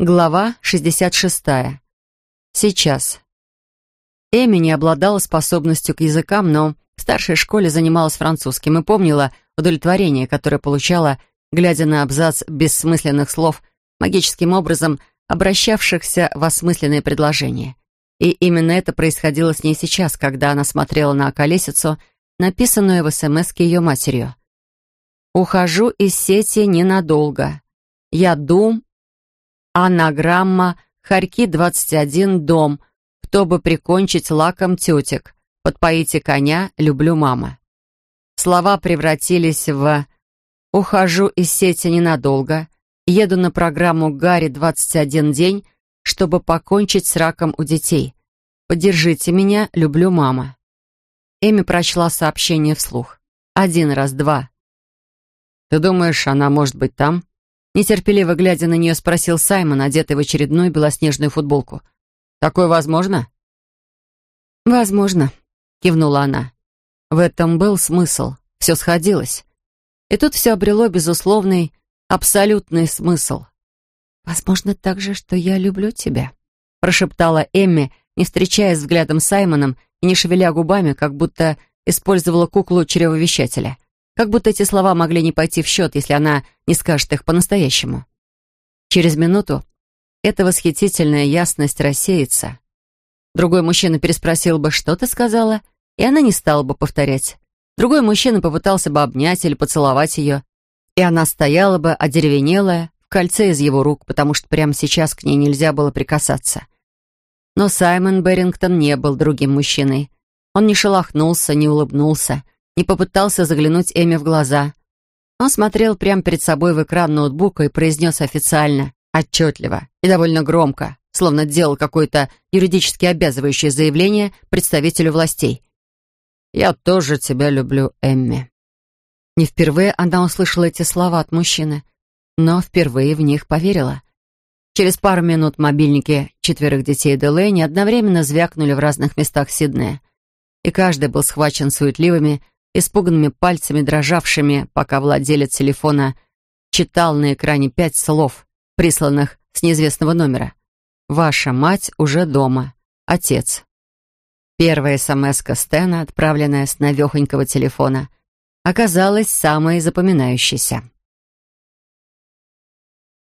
Глава 66. Сейчас. Эми не обладала способностью к языкам, но в старшей школе занималась французским и помнила удовлетворение, которое получала, глядя на абзац бессмысленных слов, магическим образом обращавшихся в осмысленные предложения. И именно это происходило с ней сейчас, когда она смотрела на колесицу, написанную в СМС ее матерью. «Ухожу из сети ненадолго. Я дум Анаграмма Харьки-21, дом. Кто бы прикончить лаком тетек. Подпоите коня, люблю мама. Слова превратились в «Ухожу из сети ненадолго. Еду на программу «Гарри 21 день», чтобы покончить с раком у детей. Поддержите меня, люблю мама». Эми прочла сообщение вслух. Один раз, два. «Ты думаешь, она может быть там?» Нетерпеливо глядя на нее, спросил Саймон, одетый в очередную белоснежную футболку. «Такое возможно?» «Возможно», — кивнула она. В этом был смысл. Все сходилось. И тут все обрело безусловный, абсолютный смысл. «Возможно также, что я люблю тебя», — прошептала Эмми, не встречаясь взглядом с Саймоном и не шевеля губами, как будто использовала куклу чревовещателя. Как будто эти слова могли не пойти в счет, если она не скажет их по-настоящему. Через минуту эта восхитительная ясность рассеется. Другой мужчина переспросил бы, что ты сказала, и она не стала бы повторять. Другой мужчина попытался бы обнять или поцеловать ее, и она стояла бы, одеревенелая, в кольце из его рук, потому что прямо сейчас к ней нельзя было прикасаться. Но Саймон Берингтон не был другим мужчиной. Он не шелохнулся, не улыбнулся, не попытался заглянуть Эми в глаза. Он смотрел прямо перед собой в экран ноутбука и произнес официально, отчетливо и довольно громко, словно делал какое-то юридически обязывающее заявление представителю властей. «Я тоже тебя люблю, Эмми». Не впервые она услышала эти слова от мужчины, но впервые в них поверила. Через пару минут мобильники четверых детей Делэйни одновременно звякнули в разных местах Сиднея, и каждый был схвачен суетливыми, испуганными пальцами, дрожавшими, пока владелец телефона читал на экране пять слов, присланных с неизвестного номера. «Ваша мать уже дома. Отец». Первая смс-ка отправленная с навехонького телефона, оказалась самой запоминающейся.